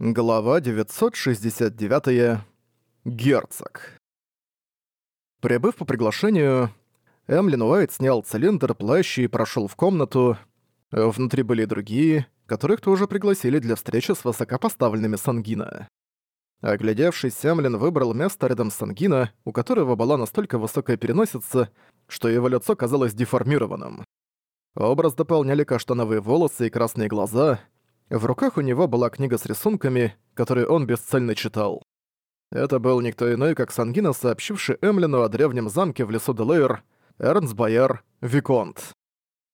Глава 969. Герцог. Прибыв по приглашению, Эмлин Уайт снял цилиндр, плащ и прошёл в комнату. Внутри были другие, которых тоже пригласили для встречи с высокопоставленными Сангина. Оглядевшись, Эмлин выбрал место рядом с Сангина, у которого была настолько высокая переносица, что его лицо казалось деформированным. Образ дополняли каштановые волосы и красные глаза — в руках у него была книга с рисунками, которую он бесцельно читал. Это был никто иной, как Сангина, сообщивший Эмлину о древнем замке в лесу Делейр, Эрнс Байер, Виконт.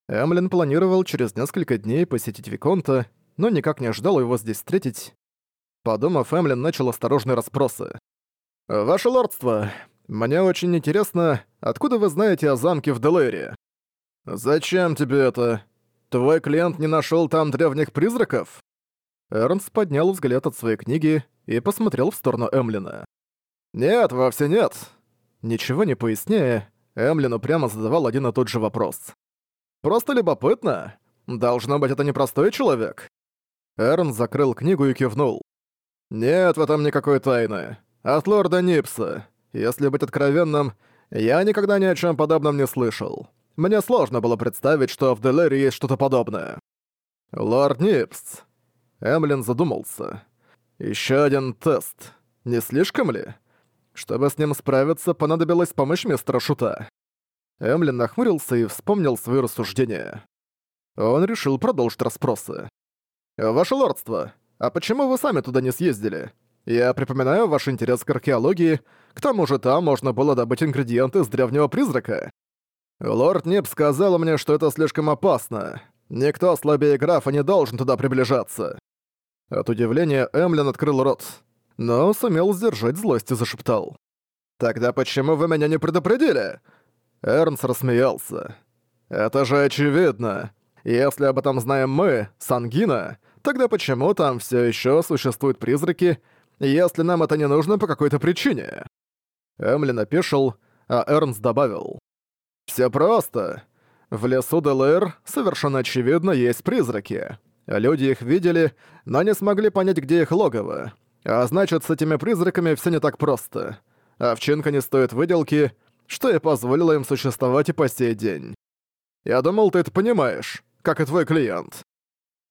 Эмлин планировал через несколько дней посетить Виконта, но никак не ожидал его здесь встретить. Подумав, Эмлин начал осторожные расспросы. «Ваше лордство, мне очень интересно, откуда вы знаете о замке в Делейре?» «Зачем тебе это?» «Твой клиент не нашёл там древних призраков?» Эрнст поднял взгляд от своей книги и посмотрел в сторону Эмлина. «Нет, вовсе нет!» Ничего не поясняя, Эмлину прямо задавал один и тот же вопрос. «Просто любопытно. Должно быть, это непростой человек». Эрн закрыл книгу и кивнул. «Нет в этом никакой тайны. От лорда Нипса. Если быть откровенным, я никогда ни о чем подобном не слышал. Мне сложно было представить, что в Делере есть что-то подобное. «Лорд Нипс!» Эмлин задумался. Еще один тест. Не слишком ли? Чтобы с ним справиться, понадобилась помощь мистера Шута». Эмлин нахмурился и вспомнил свои рассуждения. Он решил продолжить расспросы. «Ваше лордство, а почему вы сами туда не съездили? Я припоминаю ваш интерес к археологии, к тому же там можно было добыть ингредиенты с древнего призрака. Лорд Нип сказал мне, что это слишком опасно. Никто слабее графа не должен туда приближаться. От удивления Эмлин открыл рот, но сумел сдержать злость и зашептал. «Тогда почему вы меня не предупредили?» Эрнс рассмеялся. «Это же очевидно. Если об этом знаем мы, Сангина, тогда почему там все еще существуют призраки, если нам это не нужно по какой-то причине?» Эмлин опешил, а Эрнс добавил. Все просто. В лесу ДЛР совершенно очевидно есть призраки. Люди их видели, но не смогли понять, где их логово. А значит, с этими призраками все не так просто. Овчинка не стоит выделки, что и позволило им существовать и по сей день. Я думал, ты это понимаешь, как и твой клиент.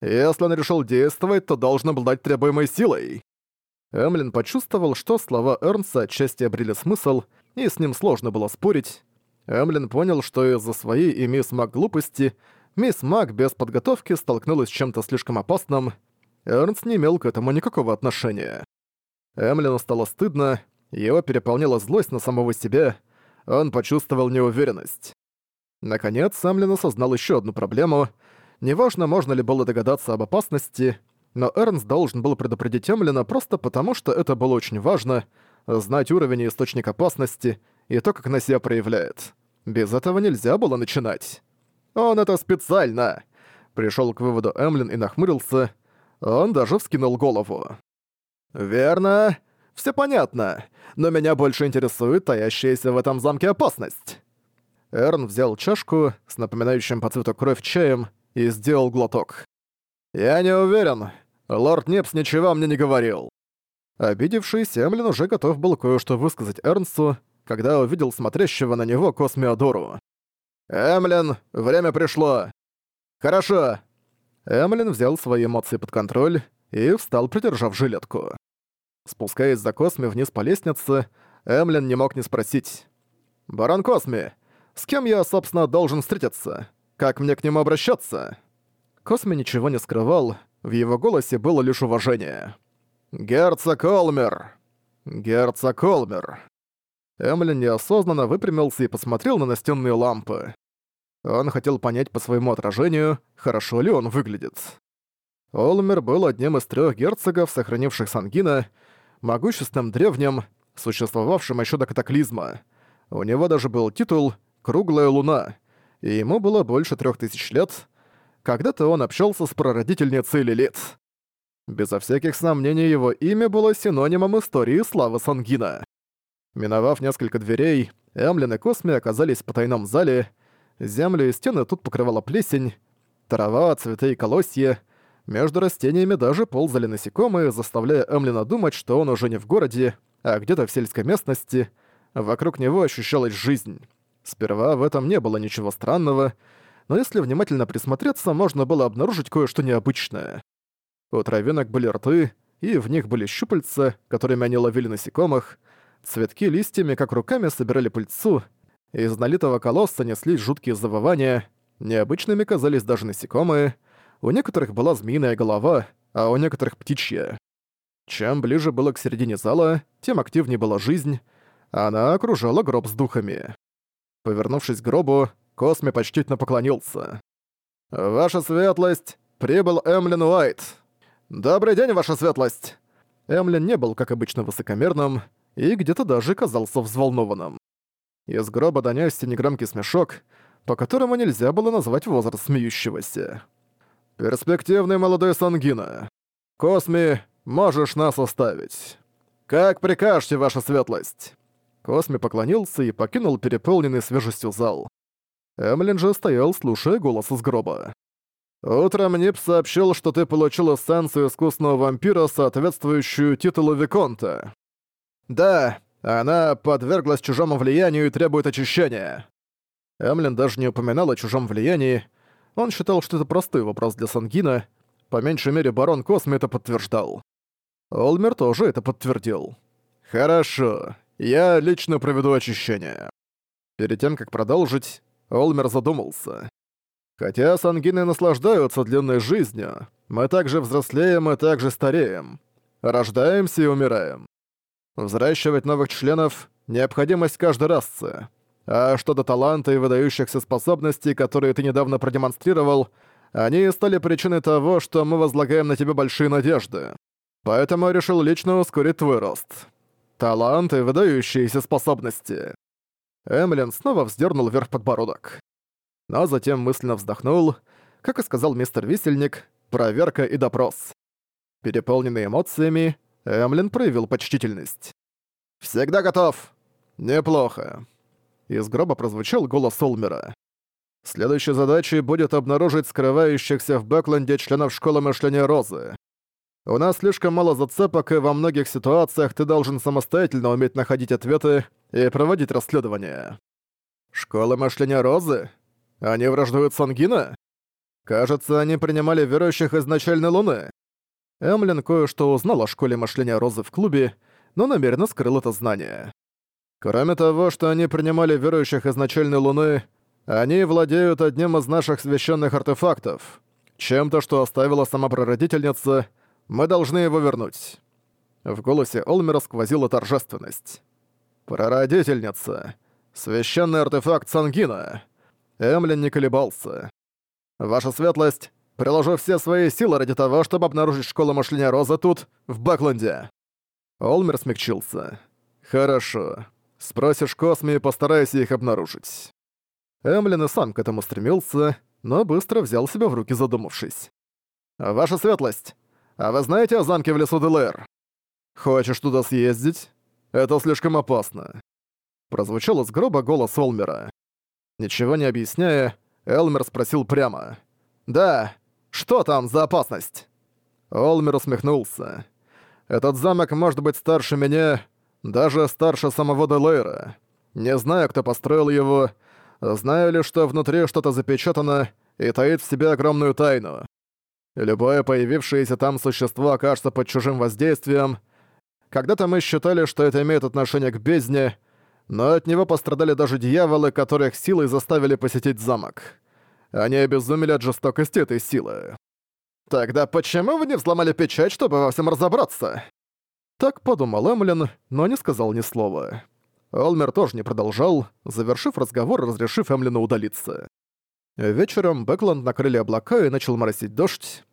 Если он решил действовать, то должен обладать требуемой силой. Эмлин почувствовал, что слова Эрнса отчасти обрели смысл, и с ним сложно было спорить, Эмлин понял, что из-за своей и мисс Мак глупости мисс Мак без подготовки столкнулась с чем-то слишком опасным. Эрнст не имел к этому никакого отношения. Эмлину стало стыдно, его переполнила злость на самого себя, он почувствовал неуверенность. Наконец, Эмлин осознал еще одну проблему. Неважно, можно ли было догадаться об опасности, но Эрнст должен был предупредить Эмлина просто потому, что это было очень важно — знать уровень и источник опасности — и то, как она себя проявляет. Без этого нельзя было начинать. Он это специально. Пришел к выводу Эмлин и нахмурился. Он даже вскинул голову. Верно. Все понятно. Но меня больше интересует таящаяся в этом замке опасность. Эрн взял чашку с напоминающим по цвету кровь чаем и сделал глоток. «Я не уверен. Лорд Непс ничего мне не говорил». Обидевшись, Эмлин уже готов был кое-что высказать Эрнсу когда увидел смотрящего на него Космеодору. «Эмлин, время пришло!» «Хорошо!» Эмлин взял свои эмоции под контроль и встал, придержав жилетку. Спускаясь за Косми вниз по лестнице, Эмлин не мог не спросить. «Барон Косми, с кем я, собственно, должен встретиться? Как мне к нему обращаться?» Косми ничего не скрывал, в его голосе было лишь уважение. «Герцог Олмер!» «Герцог Олмер!» Эмлин неосознанно выпрямился и посмотрел на настенные лампы. Он хотел понять по своему отражению, хорошо ли он выглядит. Олмер был одним из трех герцогов, сохранивших Сангина, могущественным древним, существовавшим еще до катаклизма. У него даже был титул «Круглая луна», и ему было больше трех тысяч лет. Когда-то он общался с прародительницей Лилит. Безо всяких сомнений его имя было синонимом истории славы Сангина. Миновав несколько дверей, Эмлин и Косми оказались в потайном зале. Землю и стены тут покрывала плесень, трава, цветы и колосья. Между растениями даже ползали насекомые, заставляя Эмлина думать, что он уже не в городе, а где-то в сельской местности. Вокруг него ощущалась жизнь. Сперва в этом не было ничего странного, но если внимательно присмотреться, можно было обнаружить кое-что необычное. У травинок были рты, и в них были щупальца, которыми они ловили насекомых — Цветки листьями, как руками, собирали пыльцу. Из налитого колосса неслись жуткие завывания. Необычными казались даже насекомые. У некоторых была змеиная голова, а у некоторых птичья. Чем ближе было к середине зала, тем активнее была жизнь. Она окружала гроб с духами. Повернувшись к гробу, Косме почтительно поклонился. «Ваша светлость! Прибыл Эмлин Уайт!» «Добрый день, ваша светлость!» Эмлин не был, как обычно, высокомерным и где-то даже казался взволнованным. Из гроба донёсся негромкий смешок, по которому нельзя было назвать возраст смеющегося. «Перспективный молодой Сангина. Косми, можешь нас оставить. Как прикажете, ваша светлость?» Косми поклонился и покинул переполненный свежестью зал. Эмлин же стоял, слушая голос из гроба. «Утром Нип сообщил, что ты получил эссенцию искусного вампира, соответствующую титулу Виконта. Да, она подверглась чужому влиянию и требует очищения. Эмлин даже не упоминал о чужом влиянии. Он считал, что это простой вопрос для Сангина. По меньшей мере, барон Косми это подтверждал. Олмер тоже это подтвердил. «Хорошо. Я лично проведу очищение». Перед тем, как продолжить, Олмер задумался. «Хотя сангины наслаждаются длинной жизнью, мы также взрослеем и также стареем. Рождаемся и умираем. Взращивать новых членов — необходимость каждой расы. А что до таланта и выдающихся способностей, которые ты недавно продемонстрировал, они стали причиной того, что мы возлагаем на тебя большие надежды. Поэтому я решил лично ускорить твой рост. Талант и выдающиеся способности. Эмлин снова вздернул вверх подбородок. Но затем мысленно вздохнул, как и сказал мистер Висельник, проверка и допрос. Переполненный эмоциями, Эмлин проявил почтительность. «Всегда готов!» «Неплохо!» Из гроба прозвучал голос Олмера. «Следующей задачей будет обнаружить скрывающихся в Бэкленде членов школы мышления Розы. У нас слишком мало зацепок, и во многих ситуациях ты должен самостоятельно уметь находить ответы и проводить расследование». «Школа мышления Розы? Они враждуют с Ангина?» «Кажется, они принимали верующих из начальной луны. Эмлин кое-что узнал о школе мышления Розы в клубе, но намеренно скрыл это знание. Кроме того, что они принимали верующих из начальной Луны, они владеют одним из наших священных артефактов. Чем-то, что оставила сама прародительница, мы должны его вернуть. В голосе Олмера сквозила торжественность. «Прародительница! Священный артефакт Сангина!» Эмлин не колебался. «Ваша светлость, приложу все свои силы ради того, чтобы обнаружить школу мышления Роза тут, в Бакланде». Олмер смягчился. «Хорошо. Спросишь Косми и постарайся их обнаружить». Эмлин и сам к этому стремился, но быстро взял себя в руки, задумавшись. «Ваша светлость, а вы знаете о замке в лесу Делэр?» «Хочешь туда съездить? Это слишком опасно». Прозвучал из гроба голос Олмера. Ничего не объясняя, Элмер спросил прямо. «Да, что там за опасность?» Олмер усмехнулся. «Этот замок может быть старше меня, даже старше самого Делейра. Не знаю, кто построил его, знаю лишь, что внутри что-то запечатано и таит в себе огромную тайну. Любое появившееся там существо окажется под чужим воздействием. Когда-то мы считали, что это имеет отношение к бездне, но от него пострадали даже дьяволы, которых силой заставили посетить замок. Они обезумели от жестокости этой силы. Тогда почему вы не взломали печать, чтобы во всем разобраться? Так подумал Эмлин, но не сказал ни слова. Олмер тоже не продолжал, завершив разговор, разрешив Эмлину удалиться. Вечером Бэкланд накрыли облака и начал моросить дождь.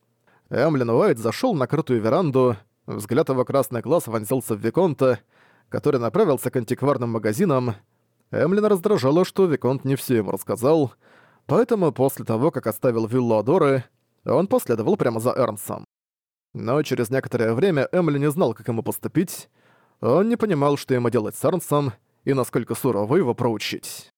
Эмлин Уайт зашел на крытую веранду, взгляд его красный глаз вонзился в Виконта, который направился к антикварным магазинам. Эмлин раздражало, что Виконт не все ему рассказал, Поэтому после того, как оставил виллу Адоры, он последовал прямо за Эрнсом. Но через некоторое время Эмли не знал, как ему поступить. Он не понимал, что ему делать с Эрнсом и насколько сурово его проучить.